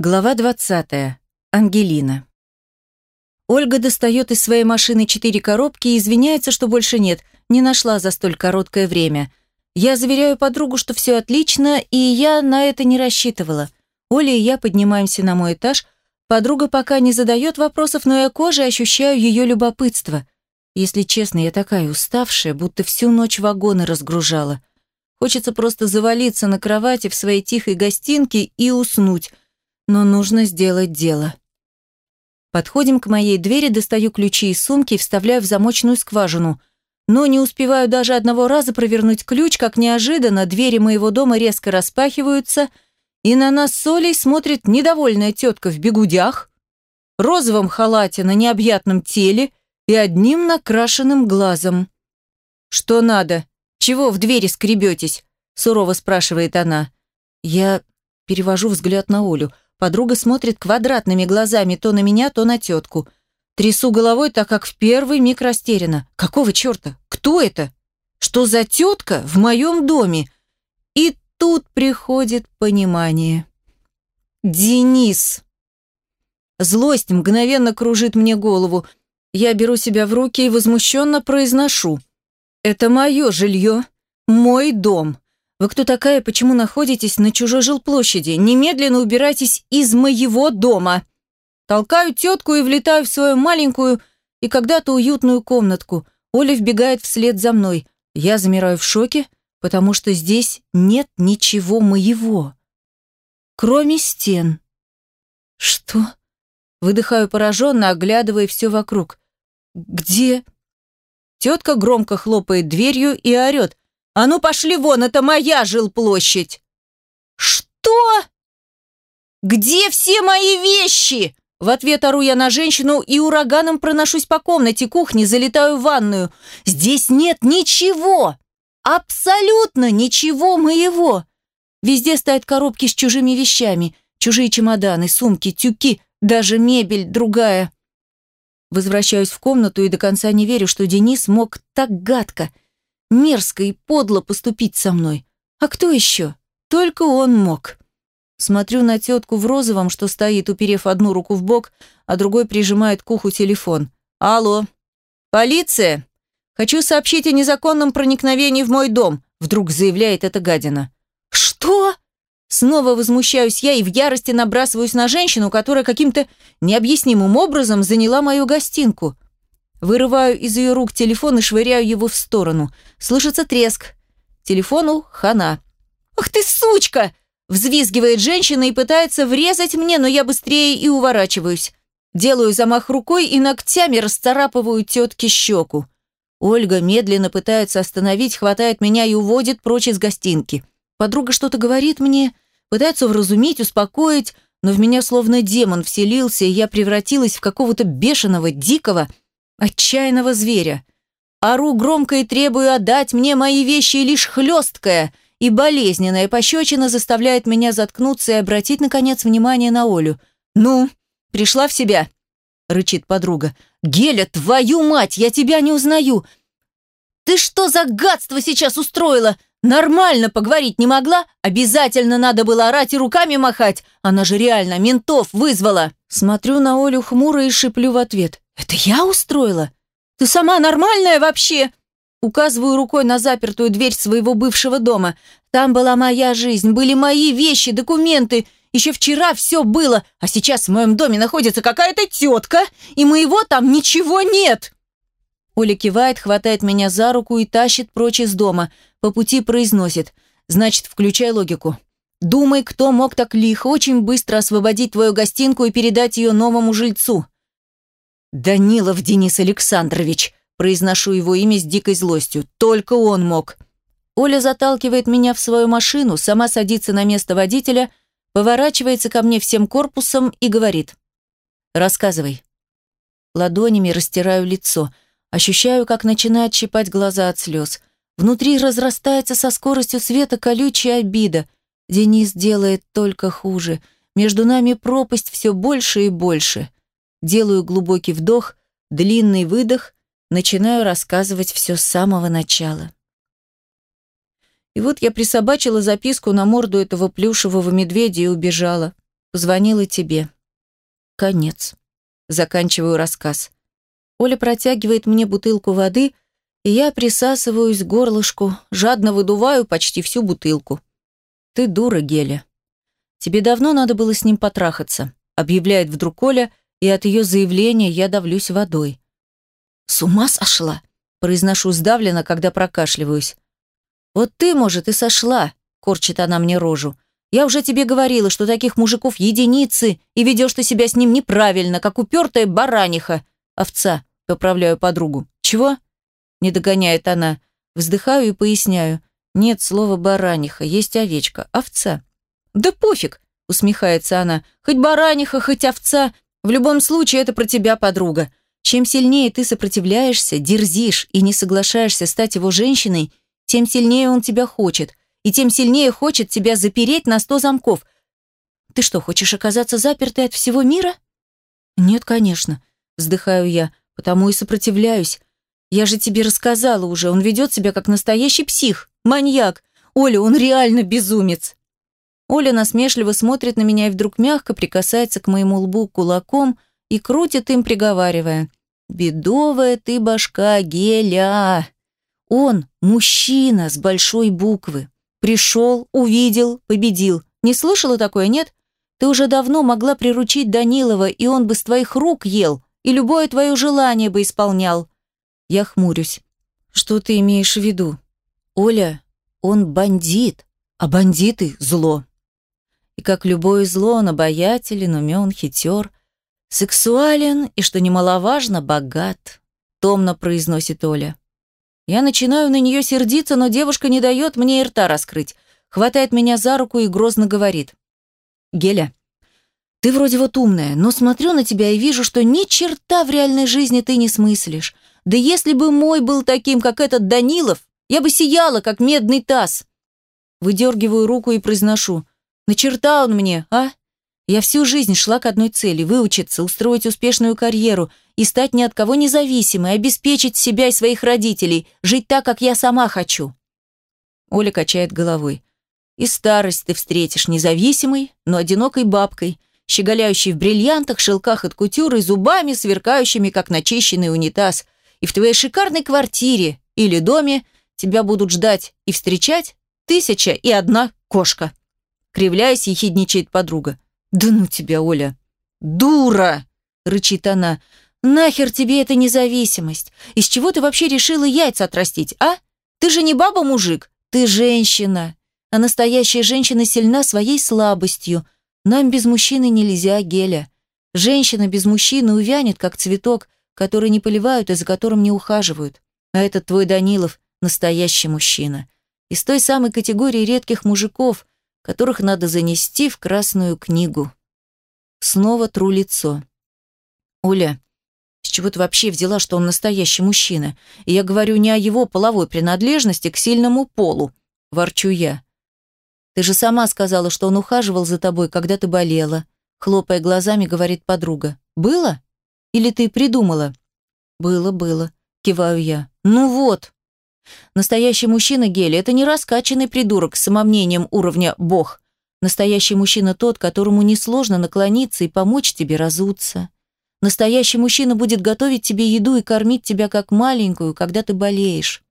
Глава 20. Ангелина. Ольга достает из своей машины четыре коробки и извиняется, что больше нет, не нашла за столь короткое время. Я заверяю подругу, что все отлично, и я на это не рассчитывала. Оля и я поднимаемся на мой этаж. Подруга пока не задает вопросов, но я кожей ощущаю ее любопытство. Если честно, я такая уставшая, будто всю ночь вагоны разгружала. Хочется просто завалиться на кровати в своей тихой гостинке и уснуть – но нужно сделать дело. Подходим к моей двери, достаю ключи из сумки и вставляю в замочную скважину. Но не успеваю даже одного раза провернуть ключ, как неожиданно двери моего дома резко распахиваются, и на нас с Олей смотрит недовольная тетка в бегудях, розовом халате на необъятном теле и одним накрашенным глазом. «Что надо? Чего в двери скребетесь?» – сурово спрашивает она. Я перевожу взгляд на Олю – Подруга смотрит квадратными глазами то на меня, то на тетку. Трясу головой, так как в первый миг растеряна. Какого черта? Кто это? Что за тетка в моем доме? И тут приходит понимание. Денис. Злость мгновенно кружит мне голову. Я беру себя в руки и возмущенно произношу. Это мое жилье, мой дом. Вы кто такая, почему находитесь на чужой жилплощади? Немедленно убирайтесь из моего дома!» Толкаю тетку и влетаю в свою маленькую и когда-то уютную комнатку. Оля вбегает вслед за мной. Я замираю в шоке, потому что здесь нет ничего моего. Кроме стен. «Что?» Выдыхаю пораженно, оглядывая все вокруг. «Где?» Тетка громко хлопает дверью и орет. «А ну пошли вон, это моя жилплощадь!» «Что? Где все мои вещи?» В ответ ору я на женщину и ураганом проношусь по комнате кухни, залетаю в ванную. «Здесь нет ничего! Абсолютно ничего моего!» Везде стоят коробки с чужими вещами, чужие чемоданы, сумки, тюки, даже мебель другая. Возвращаюсь в комнату и до конца не верю, что Денис мог так гадко – мерзко и подло поступить со мной. А кто еще? Только он мог. Смотрю на тетку в розовом, что стоит, уперев одну руку в бок, а другой прижимает к уху телефон. «Алло! Полиция! Хочу сообщить о незаконном проникновении в мой дом», вдруг заявляет эта гадина. «Что?» Снова возмущаюсь я и в ярости набрасываюсь на женщину, которая каким-то необъяснимым образом заняла мою гостинку. Вырываю из ее рук телефон и швыряю его в сторону. Слышится треск. Телефону хана. «Ах ты сучка!» Взвизгивает женщина и пытается врезать мне, но я быстрее и уворачиваюсь. Делаю замах рукой и ногтями расцарапываю тетке щеку. Ольга медленно пытается остановить, хватает меня и уводит прочь из гостинки. Подруга что-то говорит мне, пытается вразумить, успокоить, но в меня словно демон вселился, и я превратилась в какого-то бешеного, дикого, отчаянного зверя. Ору громко и требую отдать мне мои вещи, лишь хлесткая и болезненная пощечина заставляет меня заткнуться и обратить, наконец, внимание на Олю. «Ну, пришла в себя?» — рычит подруга. «Геля, твою мать, я тебя не узнаю! Ты что за гадство сейчас устроила? Нормально поговорить не могла? Обязательно надо было орать и руками махать. Она же реально ментов вызвала!» Смотрю на Олю хмуро и шиплю в ответ. «Это я устроила? Ты сама нормальная вообще?» Указываю рукой на запертую дверь своего бывшего дома. Там была моя жизнь, были мои вещи, документы. Еще вчера все было, а сейчас в моем доме находится какая-то тетка, и моего там ничего нет. Оля кивает, хватает меня за руку и тащит прочь из дома. По пути произносит. Значит, включай логику. Думай, кто мог так лихо очень быстро освободить твою гостинку и передать ее новому жильцу. «Данилов Денис Александрович», произношу его имя с дикой злостью. «Только он мог». Оля заталкивает меня в свою машину, сама садится на место водителя, поворачивается ко мне всем корпусом и говорит. «Рассказывай». Ладонями растираю лицо, ощущаю, как начинает щипать глаза от слез. Внутри разрастается со скоростью света колючая обида. Денис делает только хуже. Между нами пропасть все больше и больше. Делаю глубокий вдох, длинный выдох, начинаю рассказывать все с самого начала. И вот я присобачила записку на морду этого плюшевого медведя и убежала. Позвонила тебе. Конец. Заканчиваю рассказ. Оля протягивает мне бутылку воды, и я присасываюсь к горлышку, жадно выдуваю почти всю бутылку. Ты дура, Геля. Тебе давно надо было с ним потрахаться, объявляет вдруг Оля, и от ее заявления я давлюсь водой. С ума сошла, произношу сдавленно, когда прокашливаюсь. Вот ты, может, и сошла, корчит она мне рожу. Я уже тебе говорила, что таких мужиков единицы, и ведешь ты себя с ним неправильно, как упертая бараниха. Овца, поправляю подругу. Чего? Не догоняет она. Вздыхаю и поясняю. Нет слова бараниха, есть овечка, овца. Да пофиг, усмехается она. Хоть бараниха, хоть овца. В любом случае это про тебя, подруга. Чем сильнее ты сопротивляешься, дерзишь и не соглашаешься стать его женщиной, тем сильнее он тебя хочет и тем сильнее хочет тебя запереть на сто замков. Ты что, хочешь оказаться запертой от всего мира? Нет, конечно, вздыхаю я, потому и сопротивляюсь. Я же тебе рассказала уже, он ведет себя как настоящий псих, маньяк. Оля, он реально безумец. Оля насмешливо смотрит на меня и вдруг мягко прикасается к моему лбу кулаком и крутит им, приговаривая. «Бедовая ты башка, Геля!» Он мужчина с большой буквы. Пришел, увидел, победил. Не слышала такое, нет? Ты уже давно могла приручить Данилова, и он бы с твоих рук ел, и любое твое желание бы исполнял. Я хмурюсь. Что ты имеешь в виду? Оля, он бандит, а бандиты – зло. И как любое зло, он обаятелен, умен, хитер, сексуален и, что немаловажно, богат, томно произносит Оля. Я начинаю на нее сердиться, но девушка не дает мне и рта раскрыть. Хватает меня за руку и грозно говорит. «Геля, ты вроде вот умная, но смотрю на тебя и вижу, что ни черта в реальной жизни ты не смыслишь. Да если бы мой был таким, как этот Данилов, я бы сияла, как медный таз». Выдергиваю руку и произношу. «На черта он мне, а? Я всю жизнь шла к одной цели – выучиться, устроить успешную карьеру и стать ни от кого независимой, обеспечить себя и своих родителей, жить так, как я сама хочу. Оля качает головой. И старость ты встретишь независимой, но одинокой бабкой, щеголяющей в бриллиантах, шелках от кутюры, зубами, сверкающими, как начищенный унитаз. И в твоей шикарной квартире или доме тебя будут ждать и встречать тысяча и одна кошка. Кривляясь, ехидничает подруга. «Да ну тебя, Оля!» «Дура!» — рычит она. «Нахер тебе эта независимость? Из чего ты вообще решила яйца отрастить, а? Ты же не баба-мужик, ты женщина. А настоящая женщина сильна своей слабостью. Нам без мужчины нельзя, Геля. Женщина без мужчины увянет, как цветок, который не поливают и за которым не ухаживают. А этот твой Данилов – настоящий мужчина. Из той самой категории редких мужиков, которых надо занести в Красную книгу. Снова тру лицо. Оля, с чего ты вообще взяла, что он настоящий мужчина? И я говорю не о его половой принадлежности к сильному полу. Ворчу я. Ты же сама сказала, что он ухаживал за тобой, когда ты болела. Хлопая глазами, говорит подруга. Было? Или ты придумала? Было, было. Киваю я. Ну вот, Настоящий мужчина Гели – это не раскачанный придурок с самомнением уровня «бог». Настоящий мужчина тот, которому несложно наклониться и помочь тебе разуться. Настоящий мужчина будет готовить тебе еду и кормить тебя как маленькую, когда ты болеешь.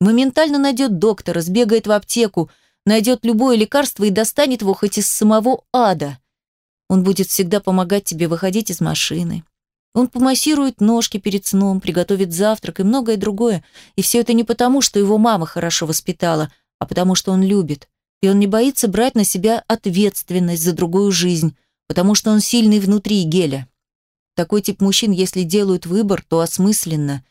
Моментально найдет доктора, сбегает в аптеку, найдет любое лекарство и достанет его хоть из самого ада. Он будет всегда помогать тебе выходить из машины, он помассирует ножки перед сном, приготовит завтрак и многое другое. И все это не потому, что его мама хорошо воспитала, а потому что он любит. И он не боится брать на себя ответственность за другую жизнь, потому что он сильный внутри Геля. Такой тип мужчин, если делают выбор, то осмысленно.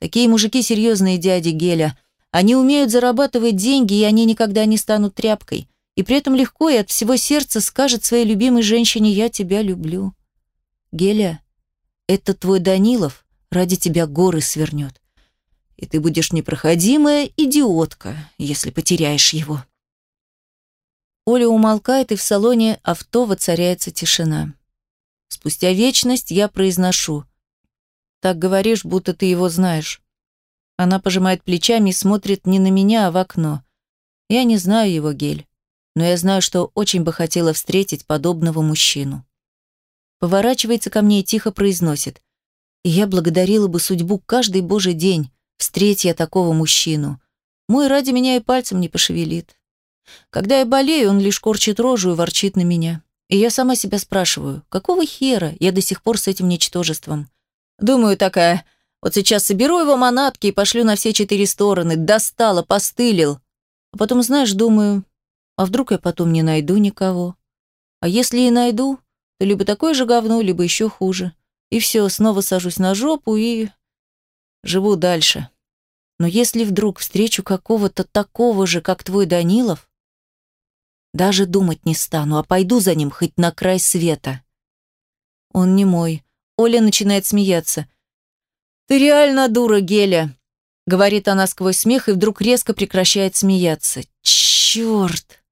Такие мужики серьезные дяди Геля. Они умеют зарабатывать деньги, и они никогда не станут тряпкой. И при этом легко и от всего сердца скажет своей любимой женщине «я тебя люблю». Геля, это твой Данилов ради тебя горы свернет. И ты будешь непроходимая идиотка, если потеряешь его. Оля умолкает, и в салоне авто воцаряется тишина. Спустя вечность я произношу. Так говоришь, будто ты его знаешь. Она пожимает плечами и смотрит не на меня, а в окно. Я не знаю его, Гель. но я знаю, что очень бы хотела встретить подобного мужчину. Поворачивается ко мне и тихо произносит. Я благодарила бы судьбу каждый божий день, встреть я такого мужчину. Мой ради меня и пальцем не пошевелит. Когда я болею, он лишь корчит рожу и ворчит на меня. И я сама себя спрашиваю, какого хера я до сих пор с этим ничтожеством? Думаю такая, вот сейчас соберу его манатки и пошлю на все четыре стороны, достала, постылил. А потом, знаешь, думаю, а вдруг я потом не найду никого? А если и найду, то либо такое же говно, либо еще хуже. И все, снова сажусь на жопу и... живу дальше. Но если вдруг встречу какого-то такого же, как твой Данилов, даже думать не стану, а пойду за ним хоть на край света. Он не мой. Оля начинает смеяться. «Ты реально дура, Геля!» Говорит она сквозь смех и вдруг резко прекращает смеяться. «Черт!»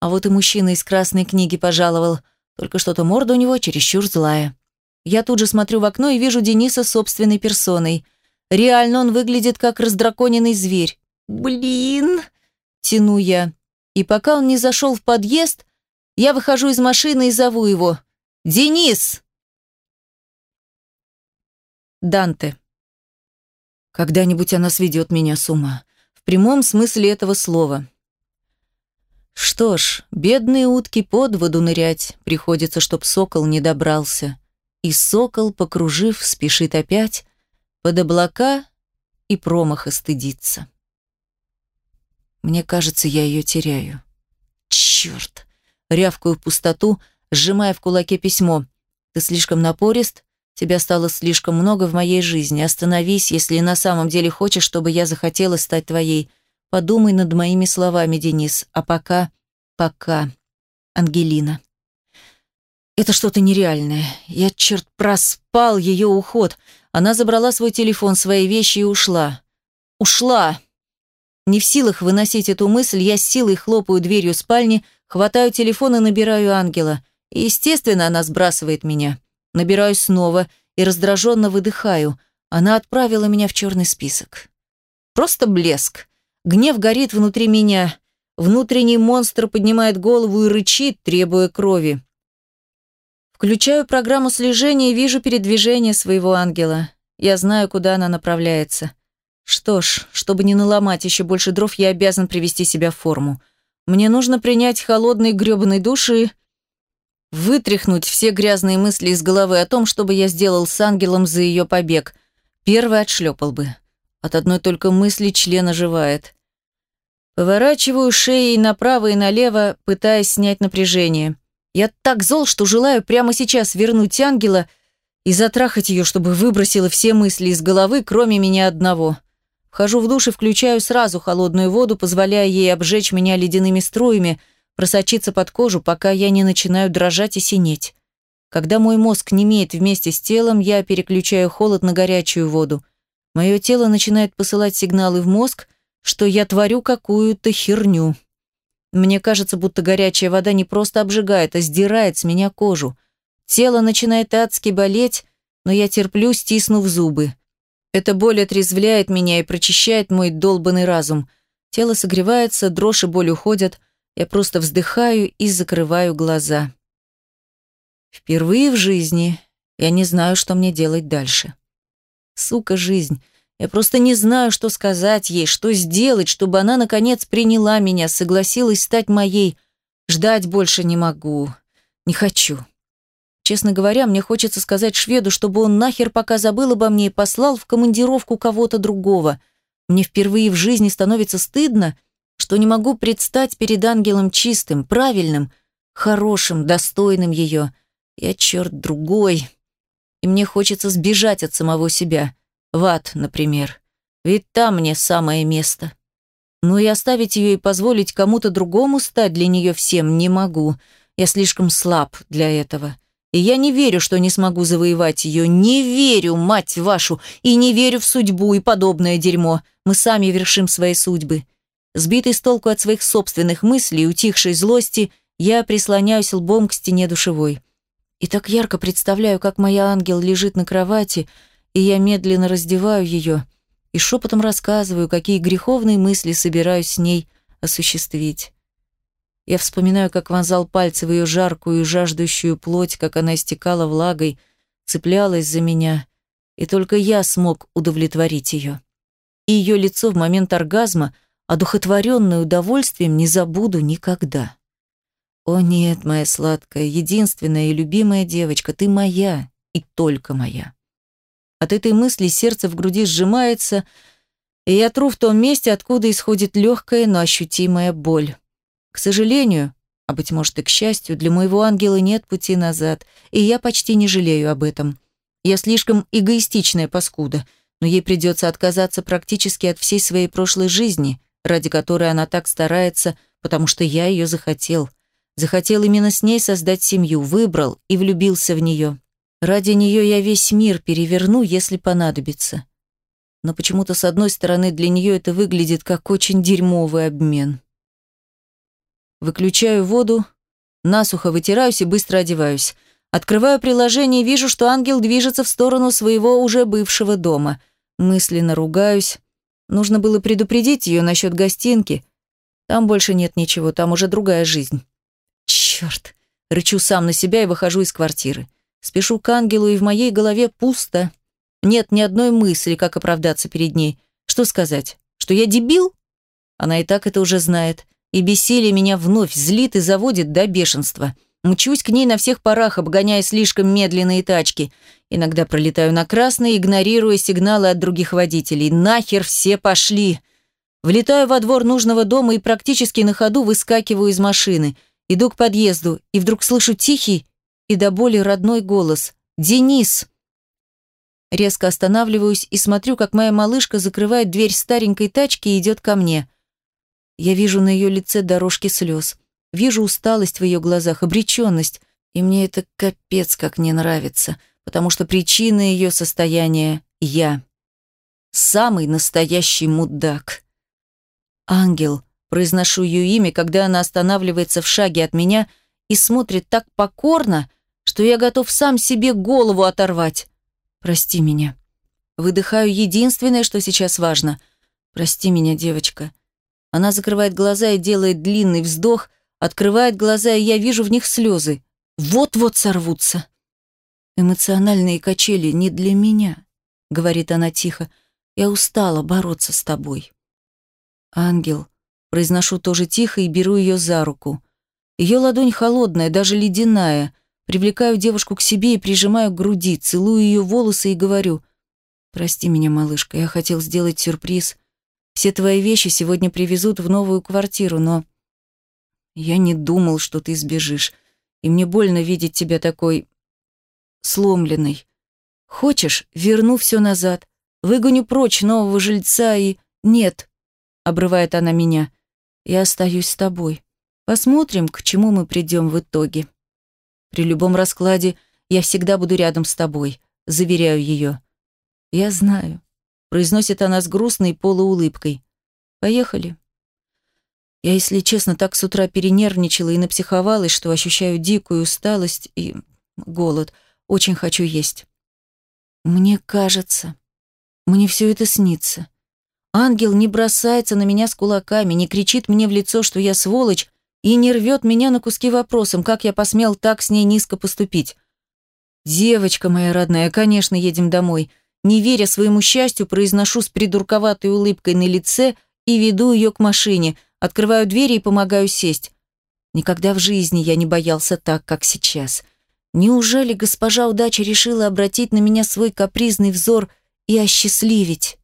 А вот и мужчина из красной книги пожаловал. Только что-то морда у него чересчур злая. Я тут же смотрю в окно и вижу Дениса собственной персоной. Реально он выглядит как раздраконенный зверь. «Блин!» – тяну я. И пока он не зашел в подъезд, я выхожу из машины и зову его. «Денис!» Данте. Когда-нибудь она сведет меня с ума. В прямом смысле этого слова. Что ж, бедные утки под воду нырять. Приходится, чтоб сокол не добрался. И сокол, покружив, спешит опять под облака и промаха стыдится. Мне кажется, я ее теряю. Черт! Рявкаю в пустоту, сжимая в кулаке письмо. Ты слишком напорист, тебя стало слишком много в моей жизни. Остановись, если на самом деле хочешь, чтобы я захотела стать твоей. Подумай над моими словами, Денис. А пока... пока... Ангелина. Это что-то нереальное. Я, черт, проспал ее уход. Она забрала свой телефон, свои вещи и ушла. Ушла! Не в силах выносить эту мысль, я с силой хлопаю дверью спальни, хватаю телефон и набираю ангела. И, естественно, она сбрасывает меня. Набираю снова и раздраженно выдыхаю. Она отправила меня в черный список. Просто блеск. Гнев горит внутри меня. Внутренний монстр поднимает голову и рычит, требуя крови. Включаю программу слежения и вижу передвижение своего ангела. Я знаю, куда она направляется. Что ж, чтобы не наломать еще больше дров, я обязан привести себя в форму. Мне нужно принять холодный грёбаный душ и вытряхнуть все грязные мысли из головы о том, что бы я сделал с ангелом за ее побег. Первый отшлепал бы. От одной только мысли член оживает. Поворачиваю шеей направо и налево, пытаясь снять напряжение. Я так зол, что желаю прямо сейчас вернуть ангела и затрахать ее, чтобы выбросила все мысли из головы, кроме меня одного. Вхожу в душ и включаю сразу холодную воду, позволяя ей обжечь меня ледяными струями, просочиться под кожу, пока я не начинаю дрожать и синеть. Когда мой мозг не имеет вместе с телом, я переключаю холод на горячую воду. Мое тело начинает посылать сигналы в мозг, что я творю какую-то херню. Мне кажется, будто горячая вода не просто обжигает, а сдирает с меня кожу. Тело начинает адски болеть, но я терплю, стиснув зубы. Эта боль отрезвляет меня и прочищает мой долбанный разум. Тело согревается, дрожь и боль уходят. Я просто вздыхаю и закрываю глаза. Впервые в жизни я не знаю, что мне делать дальше. Сука, жизнь. Я просто не знаю, что сказать ей, что сделать, чтобы она, наконец, приняла меня, согласилась стать моей. Ждать больше не могу. Не хочу. Честно говоря, мне хочется сказать шведу, чтобы он нахер пока забыл обо мне и послал в командировку кого-то другого. Мне впервые в жизни становится стыдно, что не могу предстать перед ангелом чистым, правильным, хорошим, достойным ее. Я черт другой. И мне хочется сбежать от самого себя. В ад, например. Ведь там мне самое место. Но и оставить ее и позволить кому-то другому стать для нее всем не могу. Я слишком слаб для этого. И я не верю, что не смогу завоевать ее. Не верю, мать вашу, и не верю в судьбу и подобное дерьмо. Мы сами вершим свои судьбы. Сбитый с толку от своих собственных мыслей, утихшей злости, я прислоняюсь лбом к стене душевой. И так ярко представляю, как моя ангел лежит на кровати, и я медленно раздеваю ее и шепотом рассказываю, какие греховные мысли собираюсь с ней осуществить. Я вспоминаю, как вонзал пальцы в ее жаркую и жаждущую плоть, как она истекала влагой, цеплялась за меня, и только я смог удовлетворить ее. И ее лицо в момент оргазма, одухотворенное удовольствием, не забуду никогда. О нет, моя сладкая, единственная и любимая девочка, ты моя и только моя. От этой мысли сердце в груди сжимается, и я тру в том месте, откуда исходит легкая, но ощутимая боль. К сожалению, а быть может и к счастью, для моего ангела нет пути назад, и я почти не жалею об этом. Я слишком эгоистичная паскуда, но ей придется отказаться практически от всей своей прошлой жизни, ради которой она так старается, потому что я ее захотел. Захотел именно с ней создать семью, выбрал и влюбился в нее. Ради нее я весь мир переверну, если понадобится. Но почему-то с одной стороны для нее это выглядит как очень дерьмовый обмен. Выключаю воду, насухо вытираюсь и быстро одеваюсь. Открываю приложение и вижу, что ангел движется в сторону своего уже бывшего дома. Мысленно ругаюсь. Нужно было предупредить ее насчет гостинки. Там больше нет ничего, там уже другая жизнь. Черт! Рычу сам на себя и выхожу из квартиры. Спешу к ангелу, и в моей голове пусто. Нет ни одной мысли, как оправдаться перед ней. Что сказать? Что я дебил? Она и так это уже знает и бессилие меня вновь злит и заводит до бешенства. Мчусь к ней на всех парах, обгоняя слишком медленные тачки. Иногда пролетаю на красный, игнорируя сигналы от других водителей. Нахер все пошли! Влетаю во двор нужного дома и практически на ходу выскакиваю из машины. Иду к подъезду и вдруг слышу тихий и до боли родной голос. «Денис!» Резко останавливаюсь и смотрю, как моя малышка закрывает дверь старенькой тачки и идет ко мне – я вижу на ее лице дорожки слез. Вижу усталость в ее глазах, обреченность. И мне это капец как не нравится, потому что причина ее состояния — я. Самый настоящий мудак. «Ангел», — произношу ее имя, когда она останавливается в шаге от меня и смотрит так покорно, что я готов сам себе голову оторвать. «Прости меня». Выдыхаю единственное, что сейчас важно. «Прости меня, девочка. Она закрывает глаза и делает длинный вздох, открывает глаза, и я вижу в них слезы. Вот-вот сорвутся. «Эмоциональные качели не для меня», — говорит она тихо. «Я устала бороться с тобой». «Ангел», — произношу тоже тихо и беру ее за руку. Ее ладонь холодная, даже ледяная. Привлекаю девушку к себе и прижимаю к груди, целую ее волосы и говорю, «Прости меня, малышка, я хотел сделать сюрприз, все твои вещи сегодня привезут в новую квартиру, но... Я не думал, что ты сбежишь, и мне больно видеть тебя такой... сломленной. Хочешь, верну все назад, выгоню прочь нового жильца и... Нет, обрывает она меня, я остаюсь с тобой. Посмотрим, к чему мы придем в итоге. При любом раскладе я всегда буду рядом с тобой, заверяю ее. Я знаю произносит она с грустной полуулыбкой. Поехали. Я, если честно, так с утра перенервничала и напсиховалась, что ощущаю дикую усталость и голод. Очень хочу есть. Мне кажется, мне все это снится. Ангел не бросается на меня с кулаками, не кричит мне в лицо, что я сволочь, и не рвет меня на куски вопросом, как я посмел так с ней низко поступить. «Девочка моя родная, конечно, едем домой. Не веря своему счастью, произношу с придурковатой улыбкой на лице и веду ее к машине, открываю двери и помогаю сесть. Никогда в жизни я не боялся так, как сейчас. Неужели госпожа удача решила обратить на меня свой капризный взор и осчастливить?